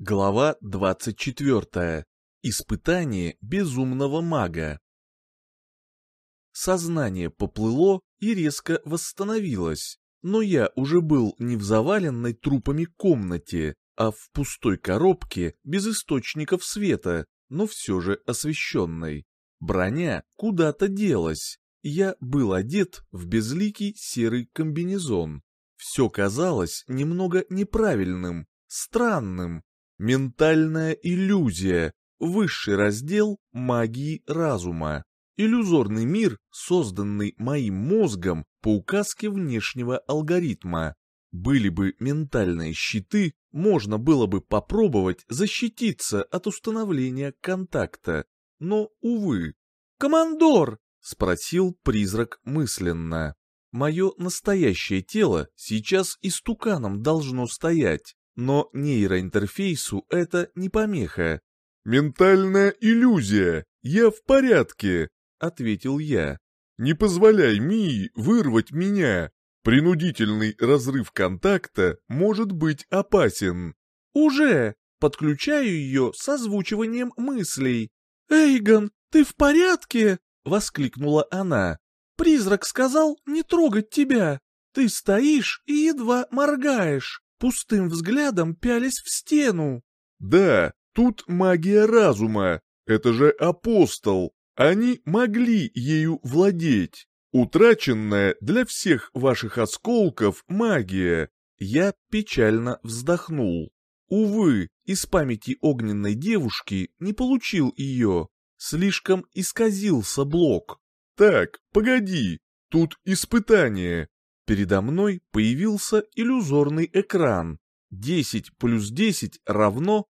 Глава 24. Испытание безумного мага. Сознание поплыло и резко восстановилось, но я уже был не в заваленной трупами комнате, а в пустой коробке без источников света, но все же освещенной. Броня куда-то делась, я был одет в безликий серый комбинезон. Все казалось немного неправильным, странным, Ментальная иллюзия. Высший раздел магии разума. Иллюзорный мир, созданный моим мозгом по указке внешнего алгоритма. Были бы ментальные щиты, можно было бы попробовать защититься от установления контакта. Но, увы. «Командор!» — спросил призрак мысленно. «Мое настоящее тело сейчас истуканом должно стоять, но нейроинтерфейсу это не помеха. «Ментальная иллюзия, я в порядке», — ответил я. «Не позволяй Мии вырвать меня. Принудительный разрыв контакта может быть опасен». «Уже!» — подключаю ее с озвучиванием мыслей. «Эйгон, ты в порядке?» — воскликнула она. «Призрак сказал не трогать тебя. Ты стоишь и едва моргаешь пустым взглядом пялись в стену. Да, тут магия разума. Это же апостол. Они могли ею владеть. Утраченная для всех ваших осколков магия. Я печально вздохнул. Увы, из памяти огненной девушки не получил ее. Слишком исказился блок. Так, погоди, тут испытание. Передо мной появился иллюзорный экран. 10 плюс 10 равно...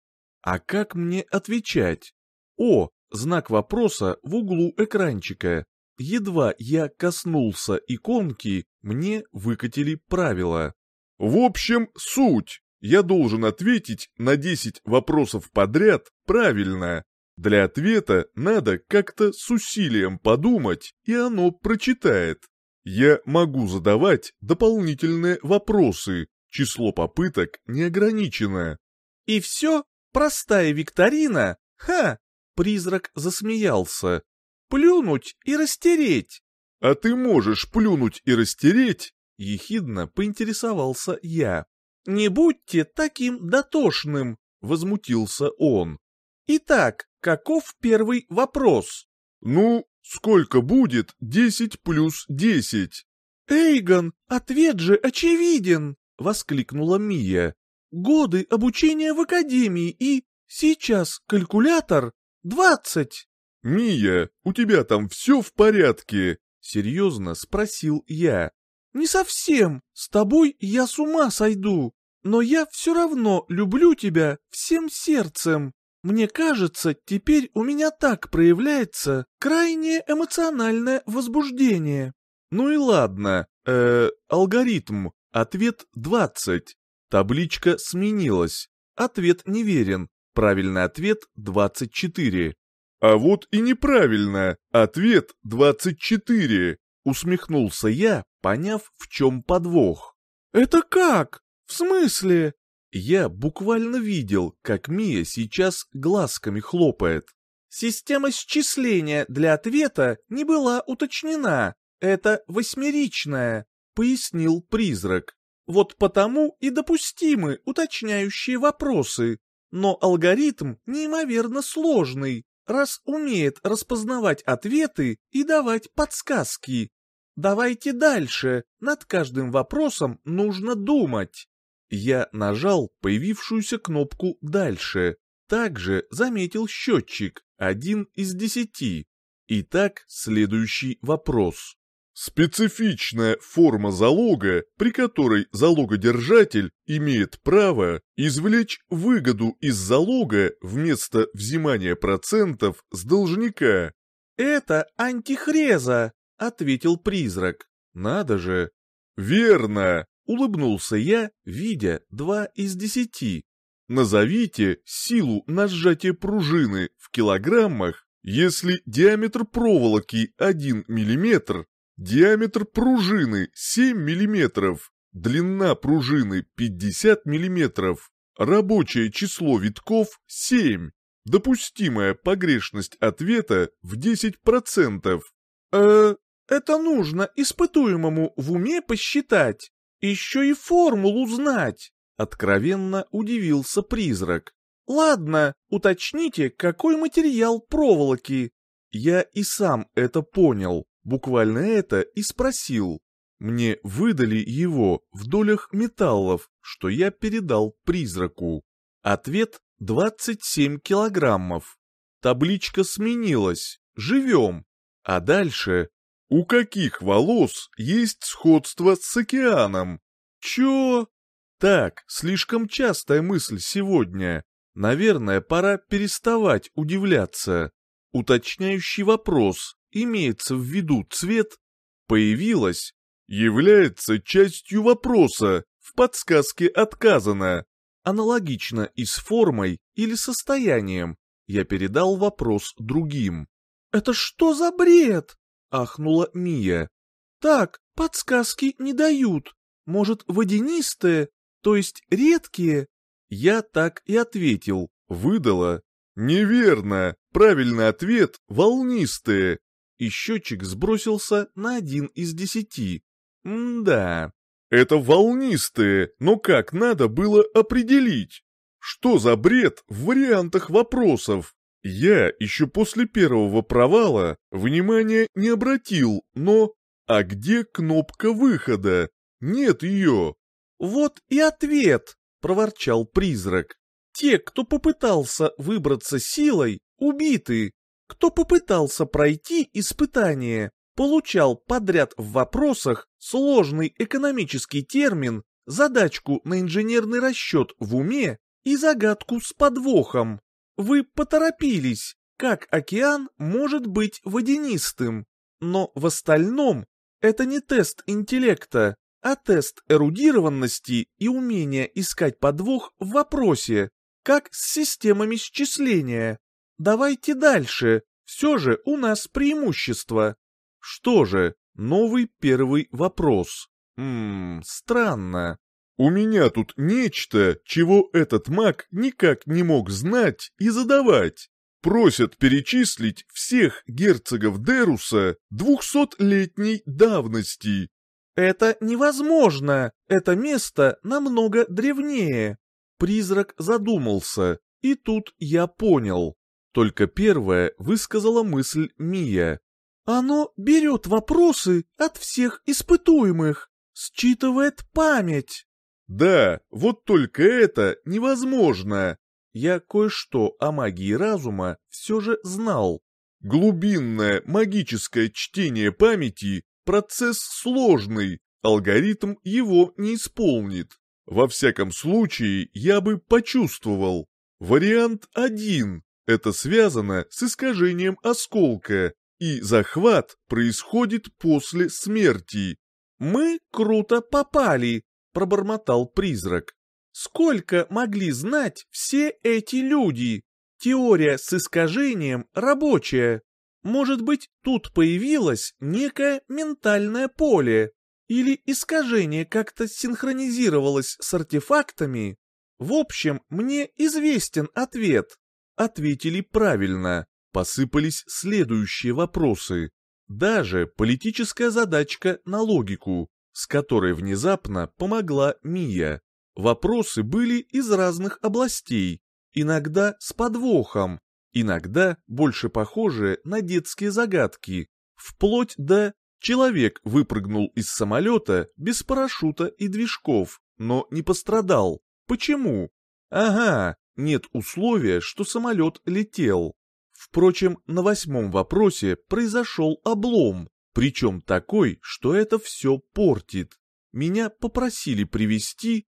А как мне отвечать? О, знак вопроса в углу экранчика. Едва я коснулся иконки, мне выкатили правила. В общем, суть. Я должен ответить на 10 вопросов подряд правильно. Для ответа надо как-то с усилием подумать, и оно прочитает. Я могу задавать дополнительные вопросы, число попыток не ограничено. И все? Простая викторина? Ха! Призрак засмеялся. Плюнуть и растереть. А ты можешь плюнуть и растереть? Ехидно поинтересовался я. Не будьте таким дотошным, возмутился он. Итак, каков первый вопрос? Ну, Сколько будет 10 плюс 10? Эйгон, ответ же очевиден, воскликнула Мия. Годы обучения в академии и сейчас калькулятор 20. Мия, у тебя там все в порядке? Серьезно спросил я. Не совсем, с тобой я с ума сойду, но я все равно люблю тебя всем сердцем. Мне кажется, теперь у меня так проявляется крайне эмоциональное возбуждение. Ну и ладно, э, алгоритм, ответ 20. Табличка сменилась. Ответ неверен. Правильный ответ 24. А вот и неправильно. Ответ 24. Усмехнулся я, поняв, в чем подвох. Это как? В смысле? Я буквально видел, как Мия сейчас глазками хлопает. Система счисления для ответа не была уточнена. Это восьмеричная, пояснил призрак. Вот потому и допустимы уточняющие вопросы. Но алгоритм неимоверно сложный, раз умеет распознавать ответы и давать подсказки. Давайте дальше, над каждым вопросом нужно думать. Я нажал появившуюся кнопку «Дальше». Также заметил счетчик, один из десяти. Итак, следующий вопрос. Специфичная форма залога, при которой залогодержатель имеет право извлечь выгоду из залога вместо взимания процентов с должника. «Это антихреза», — ответил призрак. «Надо же». «Верно. Улыбнулся я, видя два из десяти. Назовите силу на сжатие пружины в килограммах, если диаметр проволоки 1 мм, диаметр пружины 7 мм, длина пружины 50 мм. Рабочее число витков 7. Допустимая погрешность ответа в 10%. Э, это нужно испытуемому в уме посчитать. Еще и формулу знать. Откровенно удивился призрак. Ладно, уточните, какой материал проволоки. Я и сам это понял, буквально это и спросил. Мне выдали его в долях металлов, что я передал призраку. Ответ 27 килограммов. Табличка сменилась. Живем. А дальше... У каких волос есть сходство с океаном? Чё? Так, слишком частая мысль сегодня. Наверное, пора переставать удивляться. Уточняющий вопрос, имеется в виду цвет, появилась, является частью вопроса, в подсказке отказано. Аналогично и с формой или состоянием. Я передал вопрос другим. «Это что за бред?» — ахнула Мия. «Так, подсказки не дают. Может, водянистые, то есть редкие?» Я так и ответил, выдала. «Неверно! Правильный ответ — волнистые!» И счетчик сбросился на один из десяти. М-да. Это волнистые, но как надо было определить? Что за бред в вариантах вопросов? Я еще после первого провала внимания не обратил, но... А где кнопка выхода? Нет ее. Вот и ответ, проворчал призрак. Те, кто попытался выбраться силой, убиты. Кто попытался пройти испытание, получал подряд в вопросах сложный экономический термин, задачку на инженерный расчет в уме и загадку с подвохом. Вы поторопились, как океан может быть водянистым, но в остальном это не тест интеллекта, а тест эрудированности и умения искать подвох в вопросе, как с системами счисления. Давайте дальше, все же у нас преимущество. Что же, новый первый вопрос. Ммм, странно. У меня тут нечто, чего этот маг никак не мог знать и задавать. Просят перечислить всех герцогов Деруса двухсотлетней давности. «Это невозможно! Это место намного древнее!» Призрак задумался, и тут я понял. Только первое высказала мысль Мия. «Оно берет вопросы от всех испытуемых, считывает память». «Да, вот только это невозможно!» Я кое-что о магии разума все же знал. Глубинное магическое чтение памяти Процесс сложный, алгоритм его не исполнит. Во всяком случае, я бы почувствовал. Вариант один – это связано с искажением осколка, и захват происходит после смерти. «Мы круто попали», – пробормотал призрак. «Сколько могли знать все эти люди? Теория с искажением рабочая. Может быть, тут появилось некое ментальное поле, или искажение как-то синхронизировалось с артефактами? В общем, мне известен ответ. Ответили правильно. Посыпались следующие вопросы. Даже политическая задачка на логику, с которой внезапно помогла Мия. Вопросы были из разных областей, иногда с подвохом, иногда больше похожие на детские загадки, вплоть до «человек выпрыгнул из самолета без парашюта и движков, но не пострадал. Почему?» «Ага, нет условия, что самолет летел». Впрочем, на восьмом вопросе произошел облом, причем такой, что это все портит. Меня попросили привести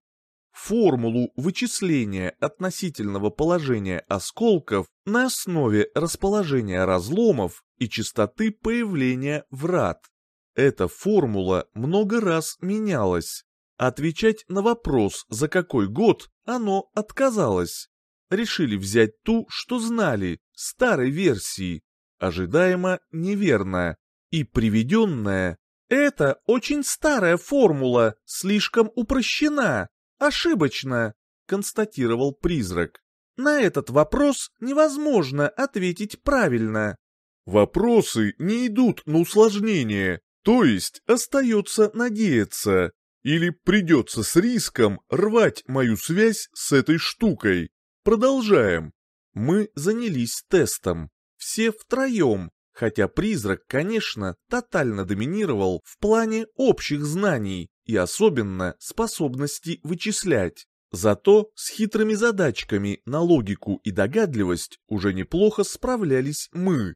формулу вычисления относительного положения осколков на основе расположения разломов и частоты появления врат. Эта формула много раз менялась. Отвечать на вопрос, за какой год, оно отказалось. Решили взять ту, что знали, старой версии, ожидаемо неверная, и приведенная. Это очень старая формула, слишком упрощена, ошибочно. констатировал призрак. На этот вопрос невозможно ответить правильно. Вопросы не идут на усложнение, то есть остается надеяться. Или придется с риском рвать мою связь с этой штукой. Продолжаем. Мы занялись тестом. Все втроем, хотя призрак, конечно, тотально доминировал в плане общих знаний и особенно способности вычислять. Зато с хитрыми задачками на логику и догадливость уже неплохо справлялись мы.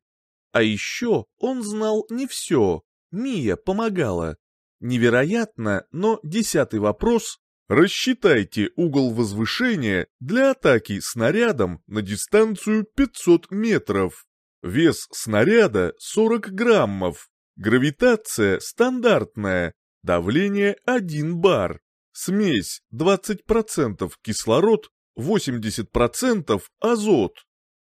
А еще он знал не все, Мия помогала. Невероятно, но десятый вопрос Рассчитайте угол возвышения для атаки снарядом на дистанцию 500 метров. Вес снаряда 40 граммов. Гравитация стандартная. Давление 1 бар. Смесь 20% кислород, 80% азот.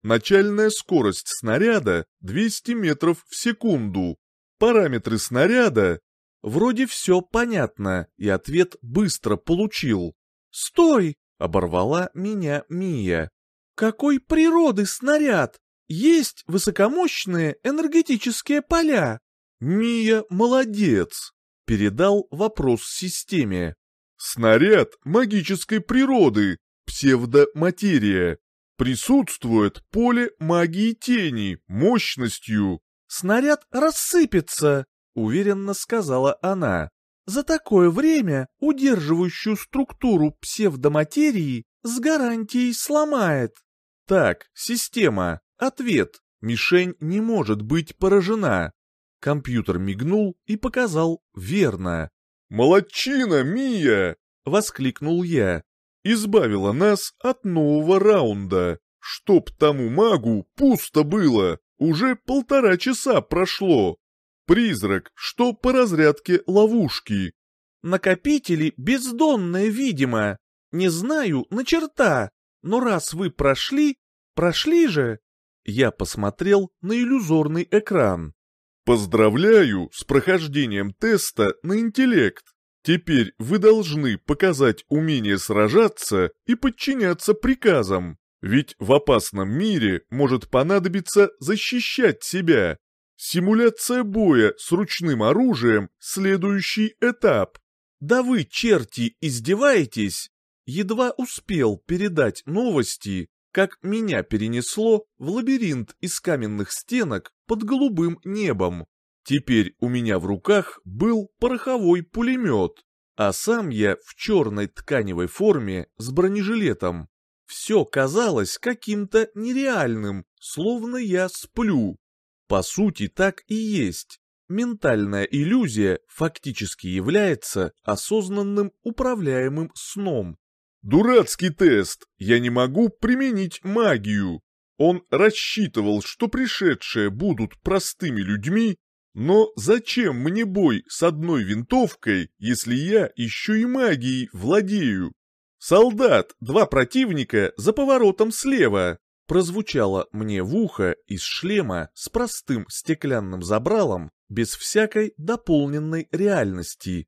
Начальная скорость снаряда 200 метров в секунду. Параметры снаряда Вроде все понятно, и ответ быстро получил. «Стой!» — оборвала меня Мия. «Какой природы снаряд? Есть высокомощные энергетические поля!» «Мия молодец!» — передал вопрос системе. «Снаряд магической природы, псевдоматерия. Присутствует поле магии тени мощностью. Снаряд рассыпется!» — уверенно сказала она. «За такое время удерживающую структуру псевдоматерии с гарантией сломает». «Так, система, ответ. Мишень не может быть поражена». Компьютер мигнул и показал «верно». «Молодчина, Мия!» — воскликнул я. «Избавила нас от нового раунда. Чтоб тому магу пусто было, уже полтора часа прошло. Призрак, что по разрядке ловушки. Накопители бездонные, видимо. Не знаю, на черта. Но раз вы прошли, прошли же. Я посмотрел на иллюзорный экран. Поздравляю с прохождением теста на интеллект. Теперь вы должны показать умение сражаться и подчиняться приказам. Ведь в опасном мире может понадобиться защищать себя. Симуляция боя с ручным оружием – следующий этап. Да вы, черти, издеваетесь? Едва успел передать новости, как меня перенесло в лабиринт из каменных стенок под голубым небом. Теперь у меня в руках был пороховой пулемет, а сам я в черной тканевой форме с бронежилетом. Все казалось каким-то нереальным, словно я сплю. По сути, так и есть. Ментальная иллюзия фактически является осознанным управляемым сном. Дурацкий тест. Я не могу применить магию. Он рассчитывал, что пришедшие будут простыми людьми, но зачем мне бой с одной винтовкой, если я еще и магией владею? Солдат, два противника за поворотом слева прозвучало мне в ухо из шлема с простым стеклянным забралом, без всякой дополненной реальности.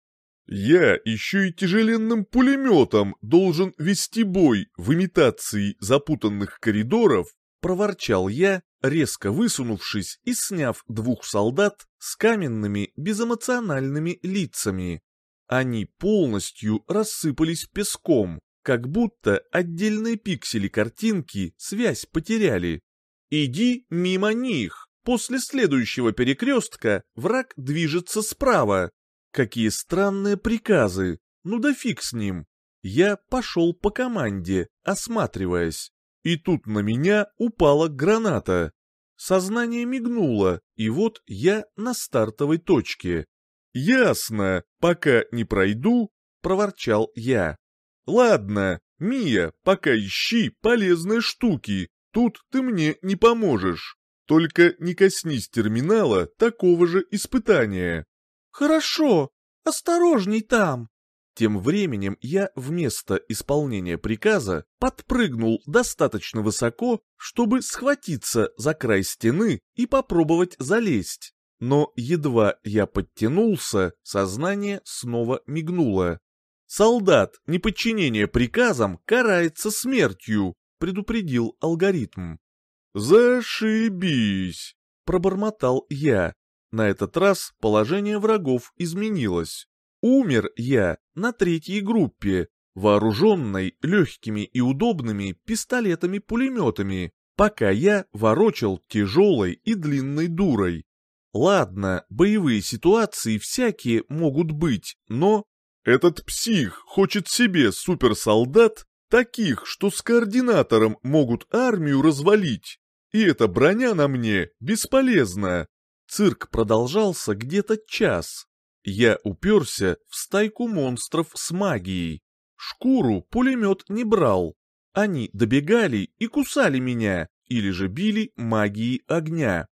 «Я еще и тяжеленным пулеметом должен вести бой в имитации запутанных коридоров», проворчал я, резко высунувшись и сняв двух солдат с каменными безэмоциональными лицами. Они полностью рассыпались песком, как будто отдельные пиксели картинки связь потеряли. Иди мимо них. После следующего перекрестка враг движется справа. Какие странные приказы. Ну да фиг с ним. Я пошел по команде, осматриваясь. И тут на меня упала граната. Сознание мигнуло, и вот я на стартовой точке. «Ясно, пока не пройду», — проворчал я. «Ладно, Мия, пока ищи полезные штуки, тут ты мне не поможешь. Только не коснись терминала такого же испытания». «Хорошо, осторожней там». Тем временем я вместо исполнения приказа подпрыгнул достаточно высоко, чтобы схватиться за край стены и попробовать залезть. Но едва я подтянулся, сознание снова мигнуло. Солдат, неподчинение приказам карается смертью, предупредил алгоритм. «Зашибись!» — пробормотал я. На этот раз положение врагов изменилось. Умер я на третьей группе, вооруженной легкими и удобными пистолетами-пулеметами, пока я ворочал тяжелой и длинной дурой. Ладно, боевые ситуации всякие могут быть, но... Этот псих хочет себе суперсолдат, таких, что с координатором могут армию развалить. И эта броня на мне бесполезна. Цирк продолжался где-то час. Я уперся в стайку монстров с магией. Шкуру пулемет не брал. Они добегали и кусали меня, или же били магией огня.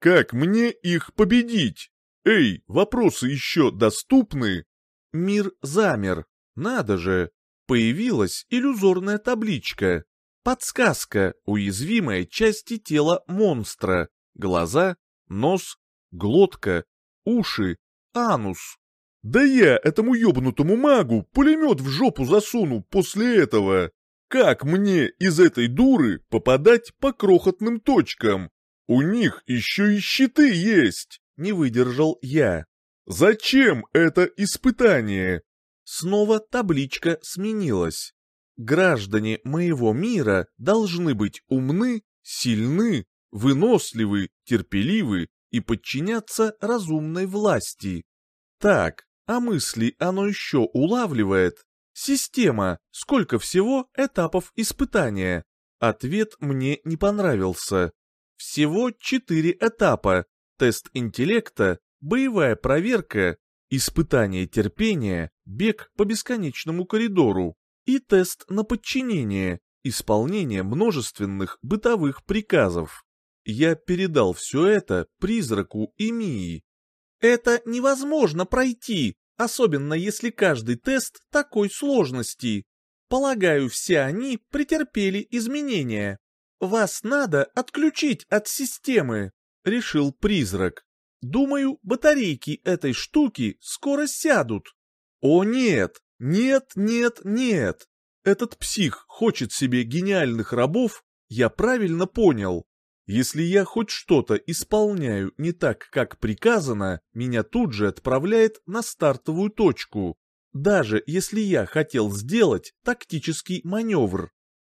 Как мне их победить? Эй, вопросы еще доступны? Мир замер. Надо же. Появилась иллюзорная табличка. Подсказка уязвимой части тела монстра. Глаза, нос, глотка, уши, анус. Да я этому ёбнутому магу пулемет в жопу засуну после этого. Как мне из этой дуры попадать по крохотным точкам? У них еще и щиты есть, не выдержал я. Зачем это испытание? Снова табличка сменилась. Граждане моего мира должны быть умны, сильны, выносливы, терпеливы и подчиняться разумной власти. Так, а мысли оно еще улавливает? Система, сколько всего этапов испытания? Ответ мне не понравился. Всего четыре этапа. Тест интеллекта, боевая проверка, испытание терпения, бег по бесконечному коридору и тест на подчинение, исполнение множественных бытовых приказов. Я передал все это призраку и Мии. Это невозможно пройти, особенно если каждый тест такой сложности. Полагаю, все они претерпели изменения. Вас надо отключить от системы, решил призрак. Думаю, батарейки этой штуки скоро сядут. О нет, нет, нет, нет. Этот псих хочет себе гениальных рабов, я правильно понял. Если я хоть что-то исполняю не так, как приказано, меня тут же отправляет на стартовую точку, даже если я хотел сделать тактический маневр.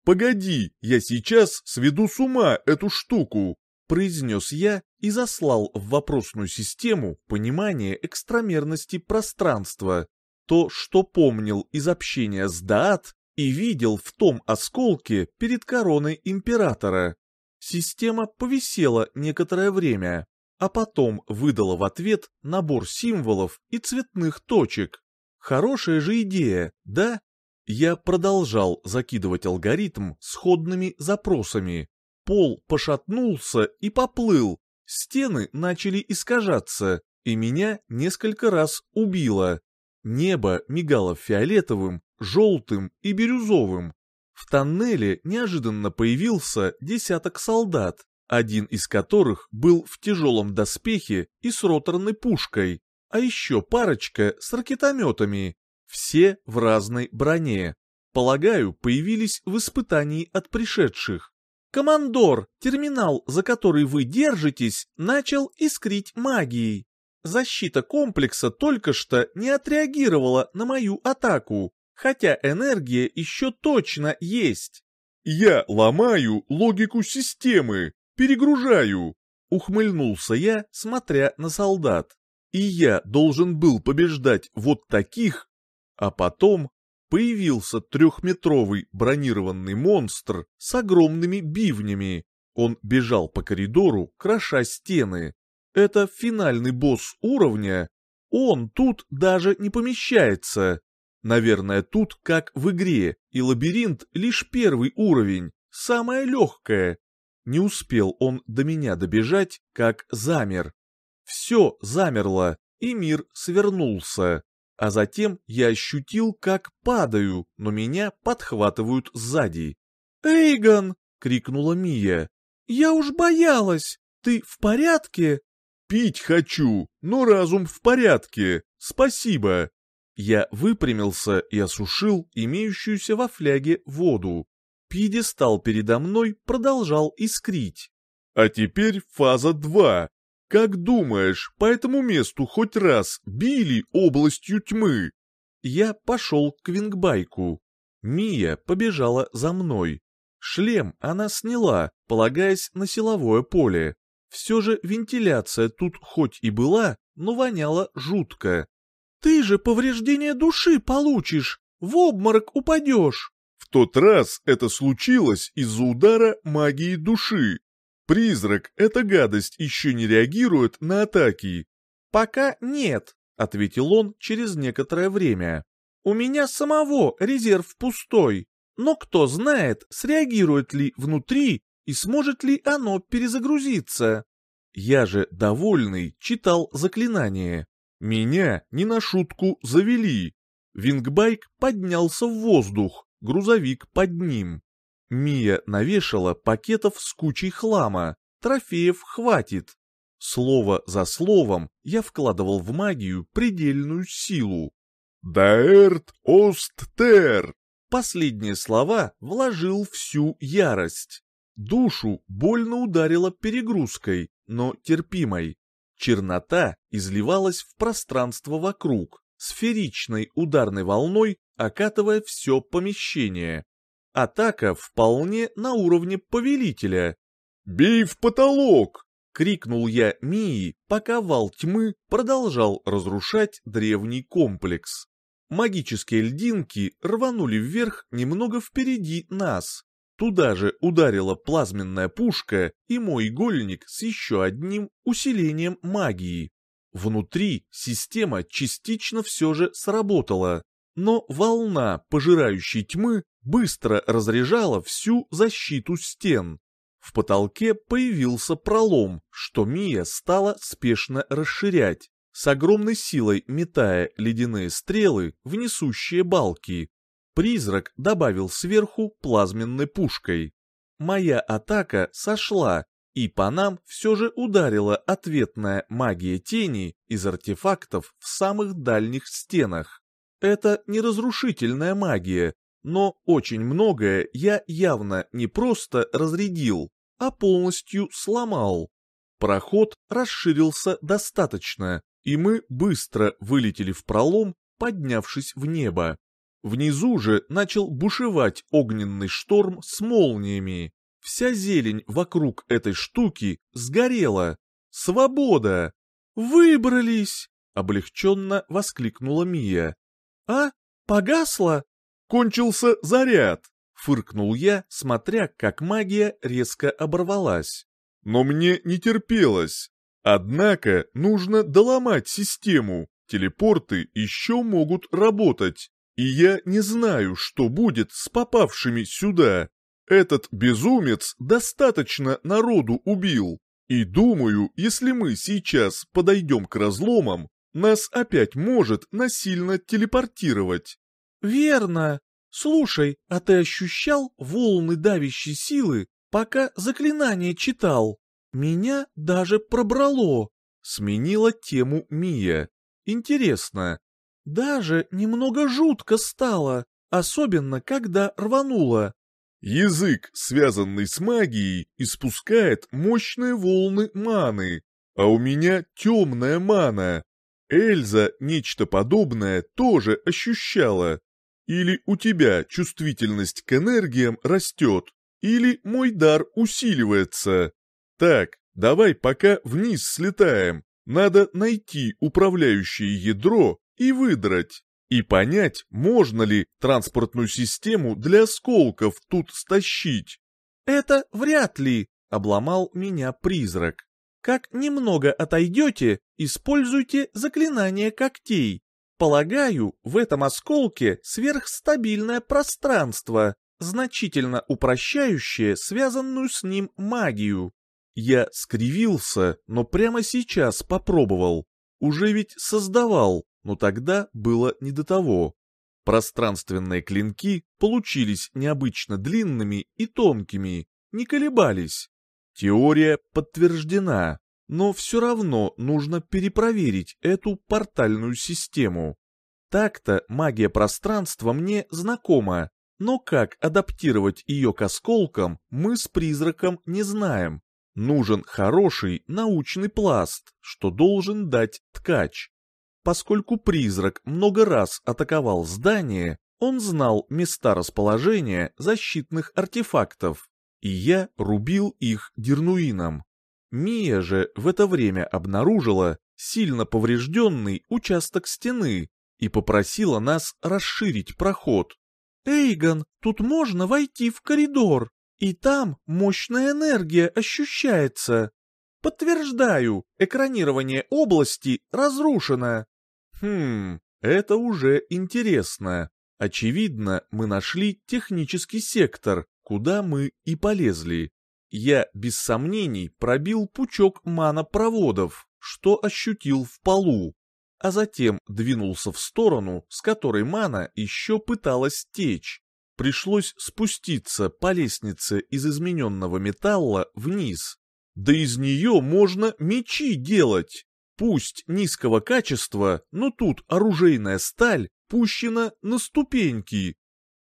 «Погоди, я сейчас сведу с ума эту штуку», произнес я и заслал в вопросную систему понимание экстрамерности пространства. То, что помнил из общения с Даат и видел в том осколке перед короной императора. Система повисела некоторое время, а потом выдала в ответ набор символов и цветных точек. Хорошая же идея, да? Я продолжал закидывать алгоритм сходными запросами. Пол пошатнулся и поплыл, стены начали искажаться, и меня несколько раз убило. Небо мигало фиолетовым, желтым и бирюзовым. В тоннеле неожиданно появился десяток солдат, один из которых был в тяжелом доспехе и с роторной пушкой, а еще парочка с ракетометами, все в разной броне. Полагаю, появились в испытании от пришедших. «Командор, терминал, за который вы держитесь, начал искрить магией. Защита комплекса только что не отреагировала на мою атаку хотя энергия еще точно есть. Я ломаю логику системы, перегружаю, ухмыльнулся я, смотря на солдат. И я должен был побеждать вот таких, а потом появился трехметровый бронированный монстр с огромными бивнями. Он бежал по коридору, кроша стены. Это финальный босс уровня. Он тут даже не помещается. Наверное, тут, как в игре, и лабиринт лишь первый уровень, самое легкое. Не успел он до меня добежать, как замер. Все замерло, и мир свернулся. А затем я ощутил, как падаю, но меня подхватывают сзади. «Эйгон!» — крикнула Мия. «Я уж боялась! Ты в порядке?» «Пить хочу, но разум в порядке. Спасибо!» Я выпрямился и осушил имеющуюся во фляге воду. Пьедестал передо мной продолжал искрить. А теперь фаза 2. Как думаешь, по этому месту хоть раз били областью тьмы? Я пошел к вингбайку. Мия побежала за мной. Шлем она сняла, полагаясь на силовое поле. Все же вентиляция тут хоть и была, но воняла жутко. «Ты же повреждение души получишь, в обморок упадешь!» В тот раз это случилось из-за удара магии души. Призрак, эта гадость еще не реагирует на атаки. «Пока нет», — ответил он через некоторое время. «У меня самого резерв пустой, но кто знает, среагирует ли внутри и сможет ли оно перезагрузиться. Я же, довольный, читал заклинание. Меня не на шутку завели. Вингбайк поднялся в воздух, грузовик под ним. Мия навешала пакетов с кучей хлама, трофеев хватит. Слово за словом я вкладывал в магию предельную силу. «Даэрт Осттер!» Последние слова вложил всю ярость. Душу больно ударило перегрузкой, но терпимой. Чернота изливалась в пространство вокруг, сферичной ударной волной окатывая все помещение. Атака вполне на уровне повелителя. «Бей в потолок!» — крикнул я Мии, пока вал тьмы продолжал разрушать древний комплекс. Магические льдинки рванули вверх немного впереди нас. Туда же ударила плазменная пушка и мой игольник с еще одним усилением магии. Внутри система частично все же сработала, но волна пожирающей тьмы быстро разряжала всю защиту стен. В потолке появился пролом, что Мия стала спешно расширять, с огромной силой метая ледяные стрелы в несущие балки. Призрак добавил сверху плазменной пушкой. Моя атака сошла, и по нам все же ударила ответная магия тени из артефактов в самых дальних стенах. Это не разрушительная магия, но очень многое я явно не просто разрядил, а полностью сломал. Проход расширился достаточно, и мы быстро вылетели в пролом, поднявшись в небо. Внизу же начал бушевать огненный шторм с молниями. Вся зелень вокруг этой штуки сгорела. Свобода! Выбрались! Облегченно воскликнула Мия. А? Погасла? Кончился заряд! Фыркнул я, смотря, как магия резко оборвалась. Но мне не терпелось. Однако нужно доломать систему. Телепорты еще могут работать. И я не знаю, что будет с попавшими сюда. Этот безумец достаточно народу убил. И думаю, если мы сейчас подойдем к разломам, нас опять может насильно телепортировать. Верно. Слушай, а ты ощущал волны давящей силы, пока заклинание читал? Меня даже пробрало. Сменила тему Мия. Интересно, даже немного жутко стало, особенно когда рвануло. Язык, связанный с магией, испускает мощные волны маны, а у меня темная мана. Эльза нечто подобное тоже ощущала. Или у тебя чувствительность к энергиям растет, или мой дар усиливается. Так, давай пока вниз слетаем. Надо найти управляющее ядро и выдрать, и понять, можно ли транспортную систему для осколков тут стащить. «Это вряд ли», — обломал меня призрак. «Как немного отойдете, используйте заклинание когтей. Полагаю, в этом осколке сверхстабильное пространство, значительно упрощающее связанную с ним магию». Я скривился, но прямо сейчас попробовал. Уже ведь создавал, но тогда было не до того. Пространственные клинки получились необычно длинными и тонкими, не колебались. Теория подтверждена, но все равно нужно перепроверить эту портальную систему. Так-то магия пространства мне знакома, но как адаптировать ее к осколкам, мы с призраком не знаем. Нужен хороший научный пласт, что должен дать ткач. Поскольку призрак много раз атаковал здание, он знал места расположения защитных артефактов, и я рубил их дернуином. Мия же в это время обнаружила сильно поврежденный участок стены и попросила нас расширить проход. «Эйгон, тут можно войти в коридор, и там мощная энергия ощущается. Подтверждаю, экранирование области разрушено». Хм, это уже интересно. Очевидно, мы нашли технический сектор, куда мы и полезли. Я без сомнений пробил пучок манопроводов, что ощутил в полу, а затем двинулся в сторону, с которой мана еще пыталась течь. Пришлось спуститься по лестнице из измененного металла вниз. Да из нее можно мечи делать. Пусть низкого качества, но тут оружейная сталь пущена на ступеньки.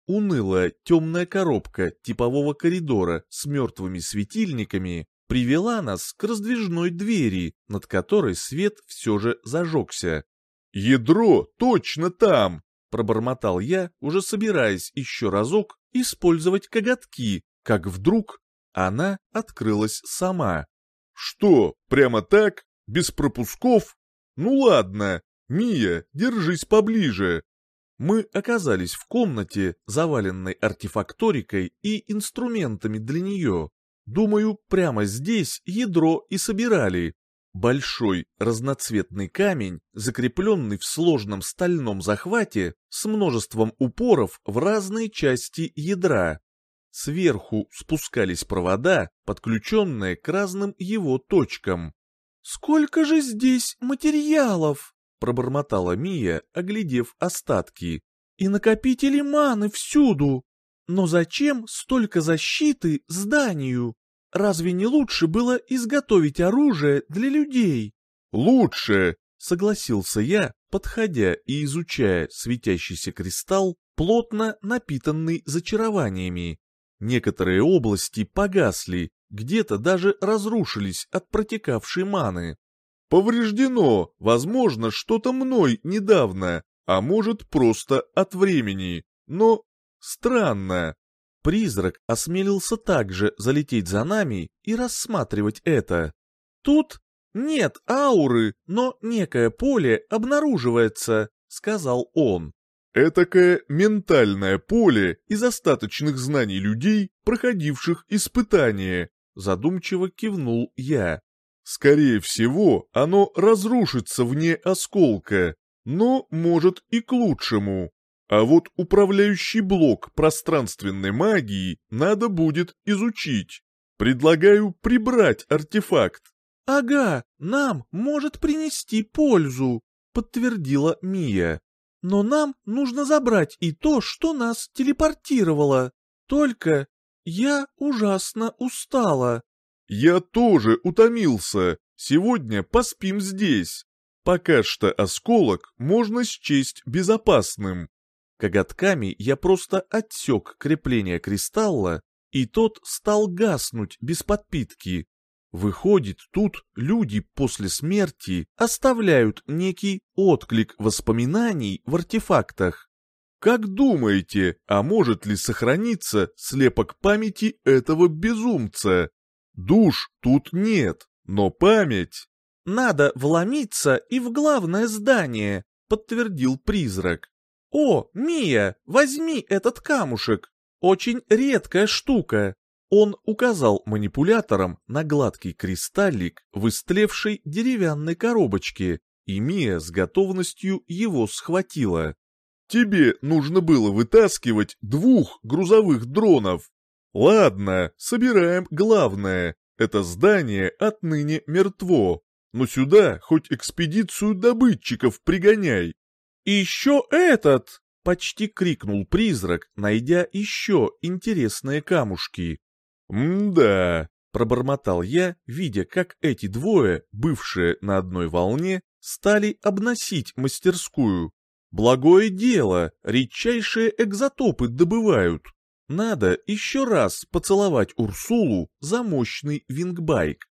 Унылая темная коробка типового коридора с мертвыми светильниками привела нас к раздвижной двери, над которой свет все же зажегся. «Ядро точно там!» — пробормотал я, уже собираясь еще разок использовать коготки, как вдруг она открылась сама. «Что, прямо так? Без пропусков? Ну ладно, Мия, держись поближе!» Мы оказались в комнате, заваленной артефакторикой и инструментами для нее. Думаю, прямо здесь ядро и собирали. Большой разноцветный камень, закрепленный в сложном стальном захвате с множеством упоров в разные части ядра. Сверху спускались провода, подключенные к разным его точкам. «Сколько же здесь материалов!» — пробормотала Мия, оглядев остатки. «И накопители маны всюду! Но зачем столько защиты зданию? Разве не лучше было изготовить оружие для людей?» «Лучше!» — согласился я, подходя и изучая светящийся кристалл, плотно напитанный зачарованиями. Некоторые области погасли, где-то даже разрушились от протекавшей маны. Повреждено, возможно, что-то мной недавно, а может просто от времени. Но странно. Призрак осмелился также залететь за нами и рассматривать это. Тут нет ауры, но некое поле обнаруживается, сказал он. Этакое ментальное поле из остаточных знаний людей, проходивших испытания, задумчиво кивнул я. Скорее всего, оно разрушится вне осколка, но может и к лучшему. А вот управляющий блок пространственной магии надо будет изучить. Предлагаю прибрать артефакт. «Ага, нам может принести пользу», — подтвердила Мия. «Но нам нужно забрать и то, что нас телепортировало. Только я ужасно устала». «Я тоже утомился. Сегодня поспим здесь. Пока что осколок можно счесть безопасным». Коготками я просто отсек крепление кристалла, и тот стал гаснуть без подпитки. Выходит, тут люди после смерти оставляют некий отклик воспоминаний в артефактах. Как думаете, а может ли сохраниться слепок памяти этого безумца? Душ тут нет, но память... «Надо вломиться и в главное здание», — подтвердил призрак. «О, Мия, возьми этот камушек. Очень редкая штука». Он указал манипулятором на гладкий кристаллик в истлевшей деревянной коробочке, и Мия с готовностью его схватила. «Тебе нужно было вытаскивать двух грузовых дронов», Ладно, собираем главное. Это здание отныне мертво. Но сюда хоть экспедицию добытчиков пригоняй. И еще этот! Почти крикнул призрак, найдя еще интересные камушки. «М-да», — пробормотал я, видя, как эти двое, бывшие на одной волне, стали обносить мастерскую. Благое дело, редчайшие экзотопы добывают. Надо еще раз поцеловать Урсулу за мощный вингбайк.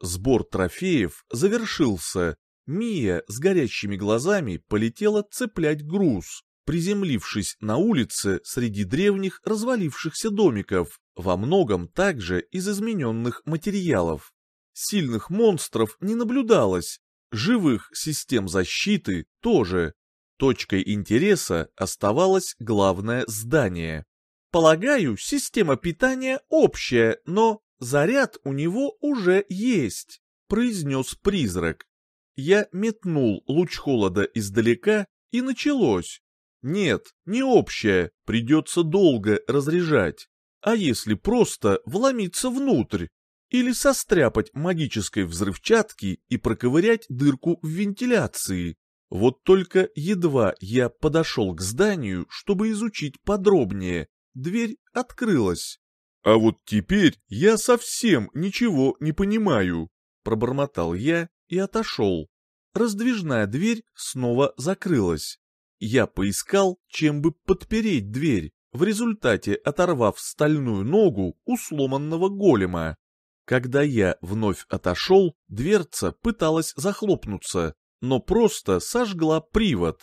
Сбор трофеев завершился. Мия с горящими глазами полетела цеплять груз, приземлившись на улице среди древних развалившихся домиков, во многом также из измененных материалов. Сильных монстров не наблюдалось, живых систем защиты тоже. Точкой интереса оставалось главное здание. Полагаю, система питания общая, но заряд у него уже есть, произнес призрак. Я метнул луч холода издалека, и началось. Нет, не общая, придется долго разряжать. А если просто вломиться внутрь? Или состряпать магической взрывчатки и проковырять дырку в вентиляции? Вот только едва я подошел к зданию, чтобы изучить подробнее, дверь открылась. «А вот теперь я совсем ничего не понимаю», — пробормотал я и отошел. Раздвижная дверь снова закрылась. Я поискал, чем бы подпереть дверь, в результате оторвав стальную ногу у сломанного голема. Когда я вновь отошел, дверца пыталась захлопнуться, но просто сожгла привод.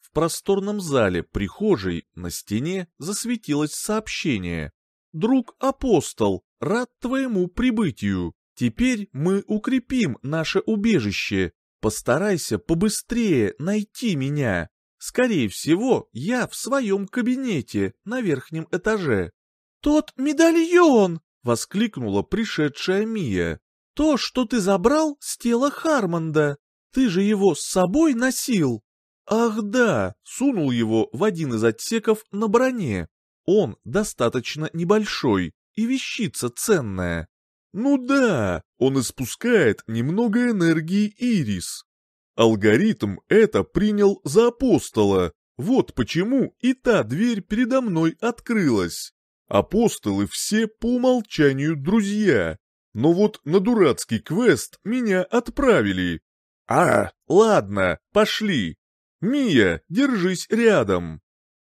В просторном зале прихожей на стене засветилось сообщение. «Друг апостол, рад твоему прибытию. Теперь мы укрепим наше убежище. Постарайся побыстрее найти меня. Скорее всего, я в своем кабинете на верхнем этаже». «Тот медальон!» — воскликнула пришедшая Мия. «То, что ты забрал с тела Хармонда. Ты же его с собой носил? Ах да, сунул его в один из отсеков на броне. Он достаточно небольшой и вещица ценная. Ну да, он испускает немного энергии Ирис. Алгоритм это принял за апостола. Вот почему и та дверь передо мной открылась. Апостолы все по умолчанию друзья. Но вот на дурацкий квест меня отправили. «А, ладно, пошли. Мия, держись рядом».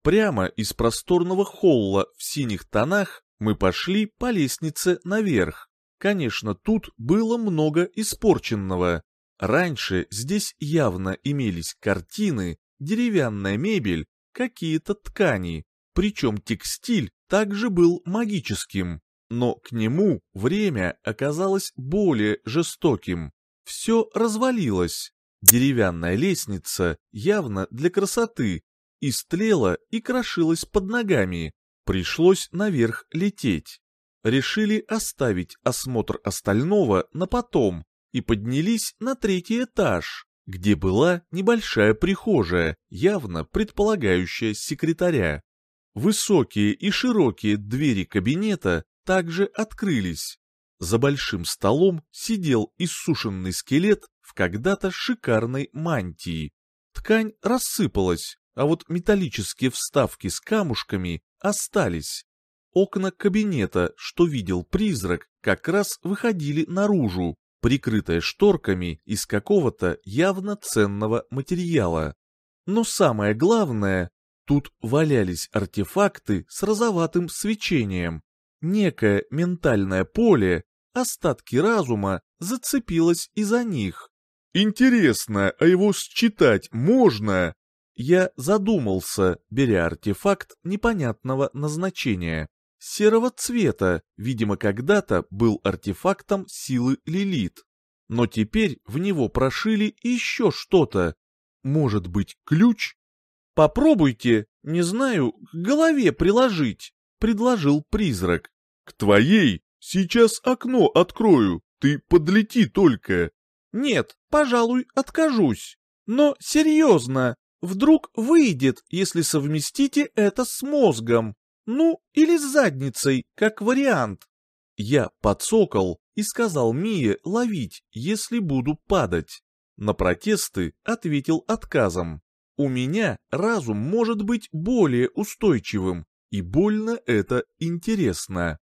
Прямо из просторного холла в синих тонах мы пошли по лестнице наверх. Конечно, тут было много испорченного. Раньше здесь явно имелись картины, деревянная мебель, какие-то ткани, причем текстиль также был магическим, но к нему время оказалось более жестоким все развалилось. Деревянная лестница, явно для красоты, истлела и крошилась под ногами. Пришлось наверх лететь. Решили оставить осмотр остального на потом и поднялись на третий этаж, где была небольшая прихожая, явно предполагающая секретаря. Высокие и широкие двери кабинета также открылись. За большим столом сидел иссушенный скелет в когда-то шикарной мантии. Ткань рассыпалась, а вот металлические вставки с камушками остались. Окна кабинета, что видел призрак, как раз выходили наружу, прикрытые шторками из какого-то явно ценного материала. Но самое главное, тут валялись артефакты с розоватым свечением. Некое ментальное поле, остатки разума зацепилось и за них. «Интересно, а его считать можно?» Я задумался, беря артефакт непонятного назначения. Серого цвета, видимо, когда-то был артефактом силы Лилит. Но теперь в него прошили еще что-то. Может быть, ключ? «Попробуйте, не знаю, к голове приложить», — предложил призрак. «К твоей Сейчас окно открою, ты подлети только. Нет, пожалуй, откажусь. Но серьезно, вдруг выйдет, если совместите это с мозгом. Ну, или с задницей, как вариант. Я подсокол и сказал Мие ловить, если буду падать. На протесты ответил отказом. У меня разум может быть более устойчивым, и больно это интересно.